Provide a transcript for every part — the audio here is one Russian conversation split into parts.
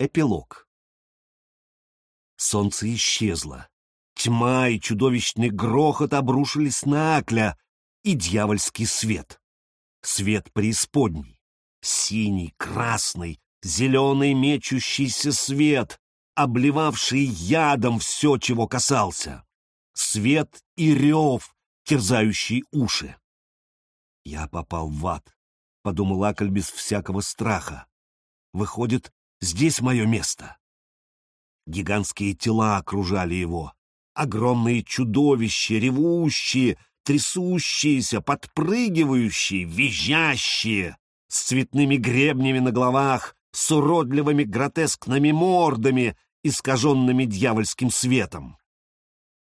Эпилог. Солнце исчезло. Тьма и чудовищный грохот обрушились на Акля и дьявольский свет. Свет преисподней. Синий, красный, зеленый мечущийся свет, обливавший ядом все, чего касался. Свет и рев, терзающий уши. «Я попал в ад», — подумал Акль без всякого страха. «Выходит, Здесь мое место. Гигантские тела окружали его. Огромные чудовища, ревущие, трясущиеся, подпрыгивающие, визжащие, с цветными гребнями на головах, с уродливыми гротескными мордами, искаженными дьявольским светом.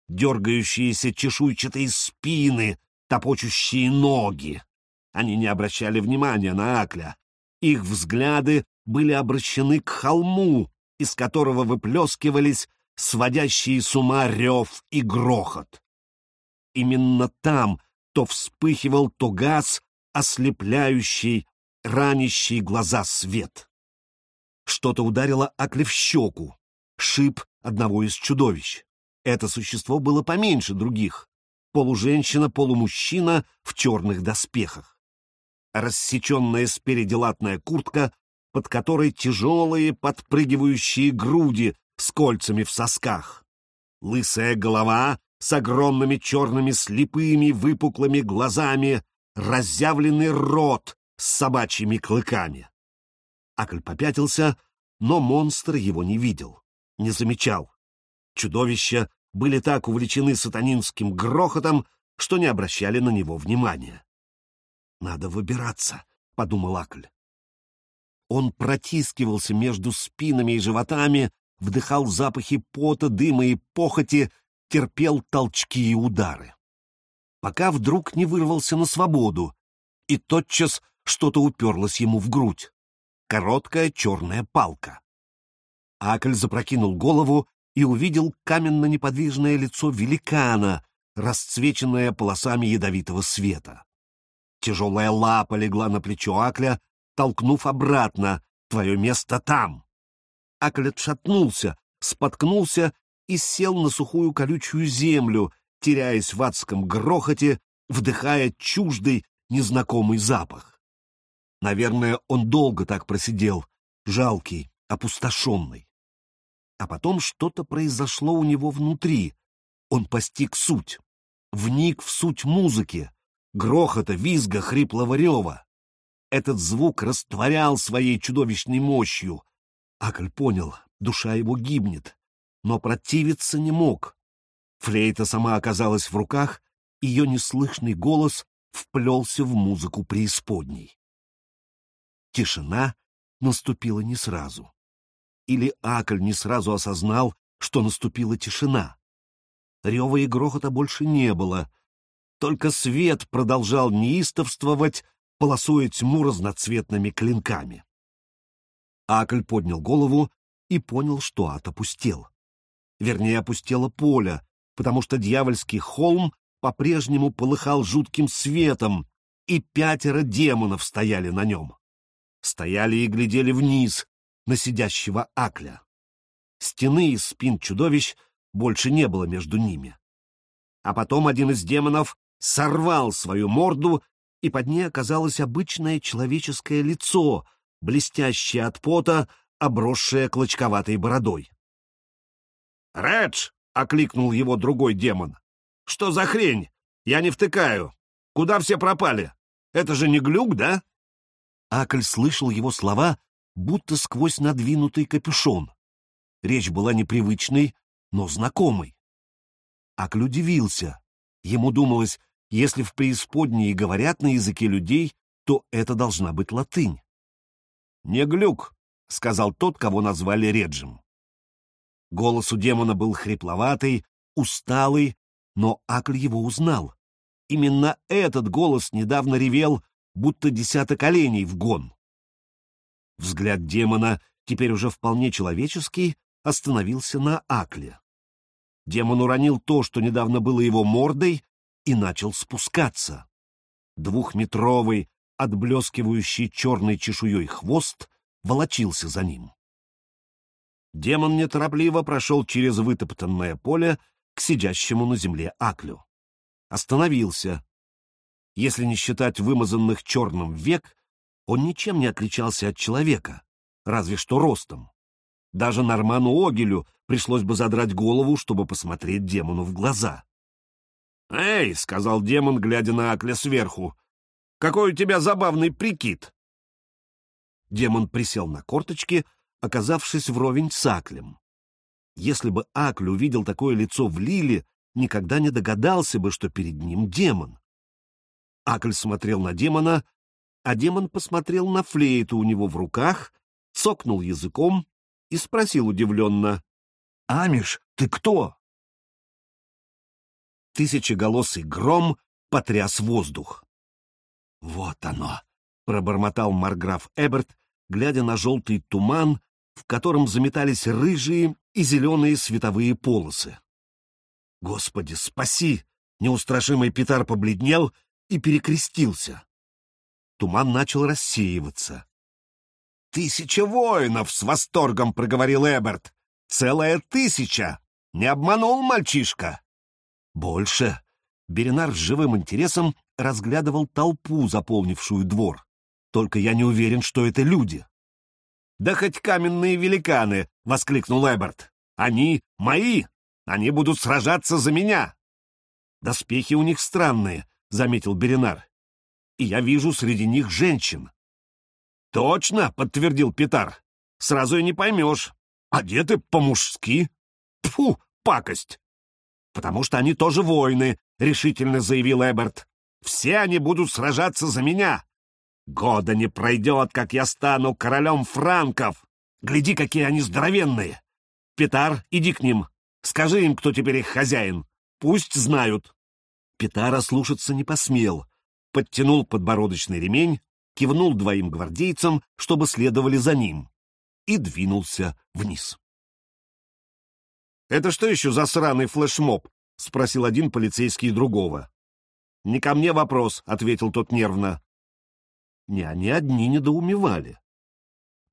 Дергающиеся чешуйчатые спины, топочущие ноги. Они не обращали внимания на Акля. Их взгляды были обращены к холму, из которого выплескивались сводящие с ума рев и грохот. Именно там то вспыхивал, то газ, ослепляющий, ранящий глаза свет. Что-то ударило Акли в щеку, шип одного из чудовищ. Это существо было поменьше других. Полуженщина, полумужчина в черных доспехах. Рассеченная спереди латная куртка под которой тяжелые подпрыгивающие груди с кольцами в сосках. Лысая голова с огромными черными слепыми выпуклыми глазами, разъявленный рот с собачьими клыками. Акль попятился, но монстр его не видел, не замечал. Чудовища были так увлечены сатанинским грохотом, что не обращали на него внимания. «Надо выбираться», — подумал Акль. Он протискивался между спинами и животами, вдыхал запахи пота, дыма и похоти, терпел толчки и удары. Пока вдруг не вырвался на свободу, и тотчас что-то уперлось ему в грудь. Короткая черная палка. Акль запрокинул голову и увидел каменно-неподвижное лицо великана, расцвеченное полосами ядовитого света. Тяжелая лапа легла на плечо Акля, толкнув обратно. Твое место там. Акль отшатнулся, споткнулся и сел на сухую колючую землю, теряясь в адском грохоте, вдыхая чуждый, незнакомый запах. Наверное, он долго так просидел, жалкий, опустошенный. А потом что-то произошло у него внутри. Он постиг суть, вник в суть музыки, грохота, визга, хриплого рева. Этот звук растворял своей чудовищной мощью. Акль понял, душа его гибнет, но противиться не мог. Флейта сама оказалась в руках, ее неслышный голос вплелся в музыку преисподней. Тишина наступила не сразу. Или Акль не сразу осознал, что наступила тишина. Рева и грохота больше не было. Только свет продолжал неистовствовать, полосуя тьму разноцветными клинками. Акль поднял голову и понял, что ад опустел. Вернее, опустело поле, потому что дьявольский холм по-прежнему полыхал жутким светом, и пятеро демонов стояли на нем. Стояли и глядели вниз, на сидящего Акля. Стены из спин чудовищ больше не было между ними. А потом один из демонов сорвал свою морду и под ней оказалось обычное человеческое лицо, блестящее от пота, обросшее клочковатой бородой. «Редж!» — окликнул его другой демон. «Что за хрень? Я не втыкаю. Куда все пропали? Это же не глюк, да?» Акль слышал его слова, будто сквозь надвинутый капюшон. Речь была непривычной, но знакомой. Акль удивился. Ему думалось, если в преисподней говорят на языке людей, то это должна быть латынь. «Не глюк», — сказал тот, кого назвали Реджем. Голос у демона был хрипловатый, усталый, но Акль его узнал. Именно этот голос недавно ревел, будто десяток оленей в гон. Взгляд демона, теперь уже вполне человеческий, остановился на Акле. Демон уронил то, что недавно было его мордой, и начал спускаться. Двухметровый, отблескивающий черной чешуей хвост волочился за ним. Демон неторопливо прошел через вытоптанное поле к сидящему на земле Аклю. Остановился. Если не считать вымазанных черным век, он ничем не отличался от человека, разве что ростом. Даже Норману Огелю пришлось бы задрать голову, чтобы посмотреть демону в глаза. «Эй!» — сказал демон, глядя на Акля сверху. «Какой у тебя забавный прикид!» Демон присел на корточки, оказавшись вровень с Аклем. Если бы Акль увидел такое лицо в Лиле, никогда не догадался бы, что перед ним демон. Акль смотрел на демона, а демон посмотрел на флейту у него в руках, цокнул языком и спросил удивленно. — Амиш, ты кто? Тысячеголосый гром потряс воздух. — Вот оно! — пробормотал Марграф Эберт, глядя на желтый туман, в котором заметались рыжие и зеленые световые полосы. «Господи, спаси!» Неустрашимый Питар побледнел и перекрестился. Туман начал рассеиваться. «Тысяча воинов!» — с восторгом проговорил Эберт. «Целая тысяча! Не обманул мальчишка!» «Больше!» Беринар с живым интересом разглядывал толпу, заполнившую двор. «Только я не уверен, что это люди». «Да хоть каменные великаны!» — воскликнул Эберт. «Они мои! Они будут сражаться за меня!» «Доспехи у них странные», — заметил Беринар. «И я вижу среди них женщин». «Точно!» — подтвердил Питар. «Сразу и не поймешь. Одеты по-мужски. Фу, пакость!» «Потому что они тоже воины», — решительно заявил Эберт. «Все они будут сражаться за меня. Года не пройдет, как я стану королем франков. Гляди, какие они здоровенные. Питар, иди к ним. Скажи им, кто теперь их хозяин. Пусть знают». Питара слушаться не посмел. Подтянул подбородочный ремень, кивнул двоим гвардейцам, чтобы следовали за ним, и двинулся вниз. «Это что еще за сраный флешмоб?» — спросил один полицейский другого. «Не ко мне вопрос», — ответил тот нервно. Не они одни недоумевали.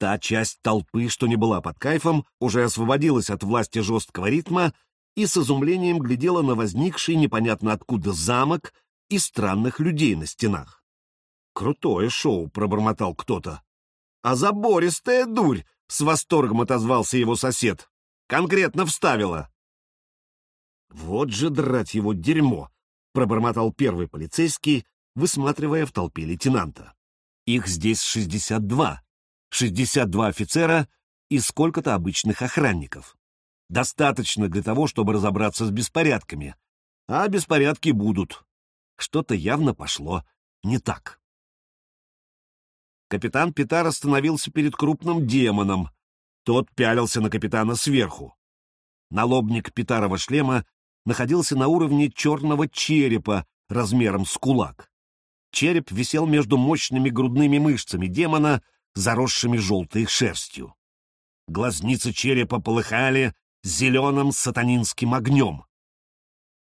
Та часть толпы, что не была под кайфом, уже освободилась от власти жесткого ритма и с изумлением глядела на возникший непонятно откуда замок и странных людей на стенах. «Крутое шоу», — пробормотал кто-то. «А забористая дурь!» — с восторгом отозвался его сосед. «Конкретно вставила». «Вот же драть его дерьмо!» — пробормотал первый полицейский, высматривая в толпе лейтенанта. «Их здесь шестьдесят два. Шестьдесят два офицера и сколько-то обычных охранников. Достаточно для того, чтобы разобраться с беспорядками. А беспорядки будут. Что-то явно пошло не так. Капитан Питар остановился перед крупным демоном. Тот пялился на капитана сверху. Налобник Питарова шлема находился на уровне черного черепа размером с кулак. Череп висел между мощными грудными мышцами демона, заросшими желтой шерстью. Глазницы черепа полыхали зеленым сатанинским огнем.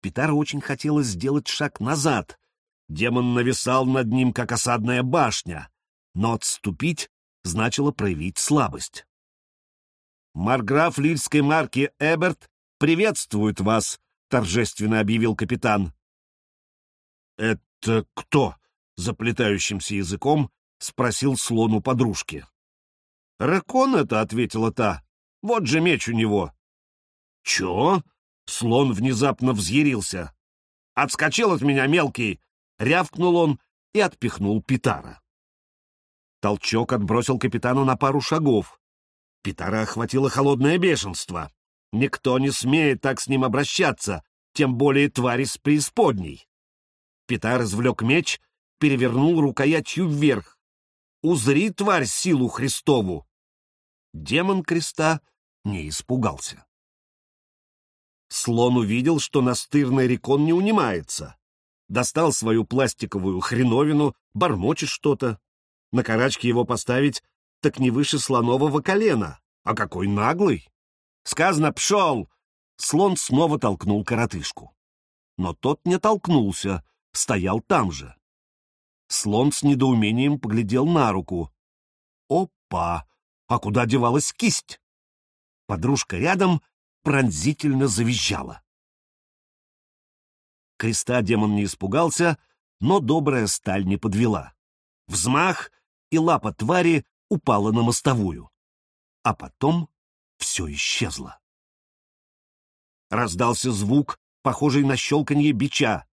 Питару очень хотелось сделать шаг назад. Демон нависал над ним, как осадная башня, но отступить значило проявить слабость. «Марграф лильской марки Эберт приветствует вас», — торжественно объявил капитан. «Это кто?» — заплетающимся языком спросил слон у подружки. «Ракон это», — ответила та. «Вот же меч у него». «Чё?» — слон внезапно взъярился. «Отскочил от меня мелкий!» — рявкнул он и отпихнул Питара. Толчок отбросил капитану на пару шагов. Питара охватило холодное бешенство. Никто не смеет так с ним обращаться, тем более твари с преисподней. Питар извлек меч, перевернул рукоятью вверх. «Узри, тварь, силу Христову!» Демон креста не испугался. Слон увидел, что настырный рекон не унимается. Достал свою пластиковую хреновину, бормочет что-то. На карачке его поставить так не выше слонового колена. А какой наглый! Сказано «пшел!» Слон снова толкнул коротышку. Но тот не толкнулся, стоял там же. Слон с недоумением поглядел на руку. Опа! А куда девалась кисть? Подружка рядом пронзительно завизжала. Креста демон не испугался, но добрая сталь не подвела. Взмах, и лапа твари упала на мостовую. А потом все исчезло. Раздался звук, похожий на щелканье бича.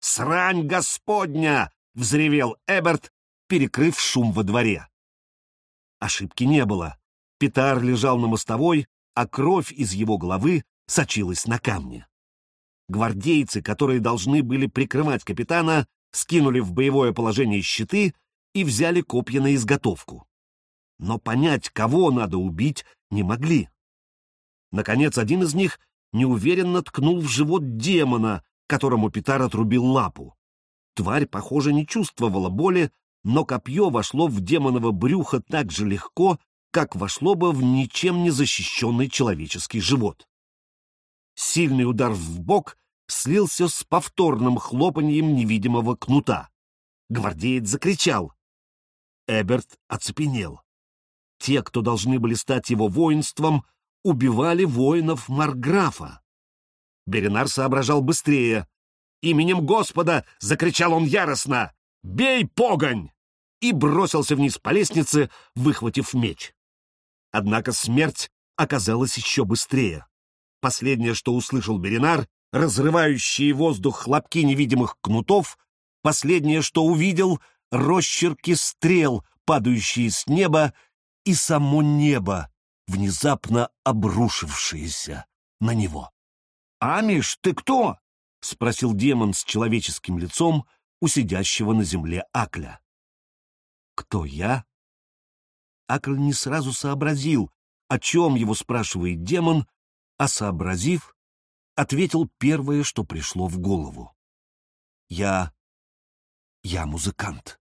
«Срань господня!» — взревел Эберт, перекрыв шум во дворе. Ошибки не было. Петар лежал на мостовой, а кровь из его головы сочилась на камне. Гвардейцы, которые должны были прикрывать капитана, скинули в боевое положение щиты и взяли копья на изготовку. Но понять, кого надо убить, не могли. Наконец, один из них неуверенно ткнул в живот демона, которому Петар отрубил лапу. Тварь, похоже, не чувствовала боли, но копье вошло в демоново брюхо так же легко, как вошло бы в ничем не защищенный человеческий живот. Сильный удар в бок слился с повторным хлопаньем невидимого кнута. Гвардеец закричал. Эберт оцепенел. Те, кто должны были стать его воинством, убивали воинов Марграфа. Беринар соображал быстрее. «Именем Господа!» — закричал он яростно. «Бей, погонь!» и бросился вниз по лестнице, выхватив меч. Однако смерть оказалась еще быстрее. Последнее, что услышал Беринар, разрывающие воздух хлопки невидимых кнутов, последнее, что увидел — росчерки стрел, падающие с неба, и само небо, внезапно обрушившееся на него. «Амиш, ты кто?» — спросил демон с человеческим лицом у сидящего на земле Акля. «Кто я?» Акль не сразу сообразил, о чем его спрашивает демон, а сообразив, ответил первое, что пришло в голову. «Я... я музыкант».